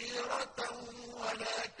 سَرِيرَتَهُمْ وَلَا